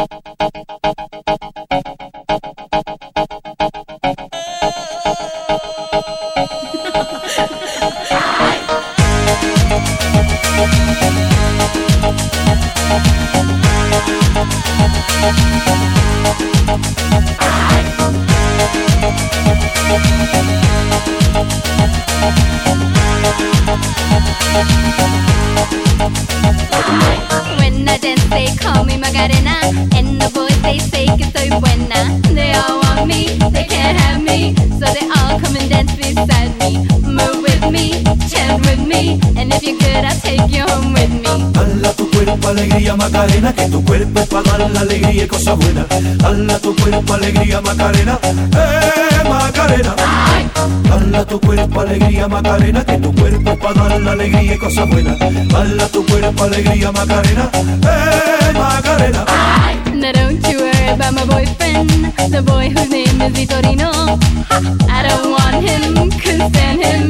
Thank Macarena. And the boys, they say que soy buena. They all want me, they can't have me. So they all come and dance beside me. Move with me, chant with me. And if you're good, I'll take you home with me. Hala tu cuerpo alegría Macarena, que tu cuerpo es para dar la alegría y cosas buenas. Hala tu cuerpo alegría Macarena, Macarena. Hala tu cuerpo alegría Macarena, que tu cuerpo para dar la alegría y cosas buenas. Hala tu cuerpo alegría Macarena, eh Macarena. Now don't you worry about my boyfriend, the boy whose name is Vitorino. I don't want him, couldn't stand him.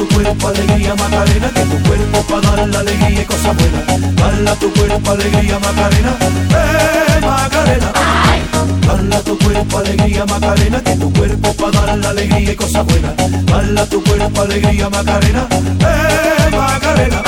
Tu cuerpo alegría Macarena, que para dar la alegría y cosas buenas. Tu cuerpo alegría Macarena, eh Macarena. Hala tu cuerpo alegría Macarena, que tu cuerpo para dar la alegría y cosas buenas. Hala tu cuerpo alegría Macarena, eh Macarena.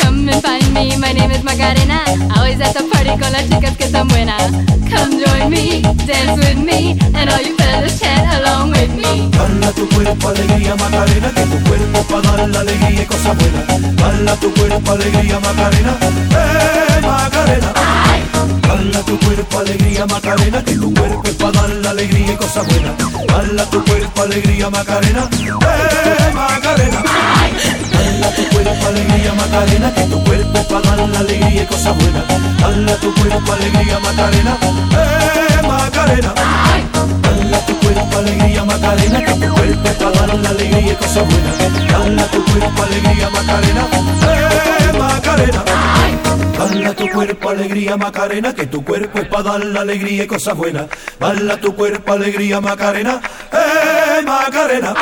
Come and find me, my name is Macarena. Always at the con las chicas que están buenas. Come join me, dance with me, and all you fellas chant along with me. Hala tu cuerpo alegría Macarena, que tu cuerpo para dar la alegría y cosas buenas. Hala tu cuerpo alegría Macarena, eh Macarena. Hala tu cuerpo alegría Macarena, que tu cuerpo es para dar la alegría y cosas buenas. Hala tu cuerpo alegría Macarena, eh Macarena. Hala tu cuerpo alegría Macarena, que tu cuerpo para dar la alegría y cosas buenas. Hala tu cuerpo alegría Macarena, eh Macarena. Hala tu cuerpo alegría Macarena, que tu cuerpo es para dar la alegría y cosas buenas. Hala tu cuerpo alegría Macarena, eh Macarena. Hala tu cuerpo alegría Macarena, que tu cuerpo es para dar la alegría y cosas buenas. Hala tu cuerpo alegría Macarena, eh Macarena.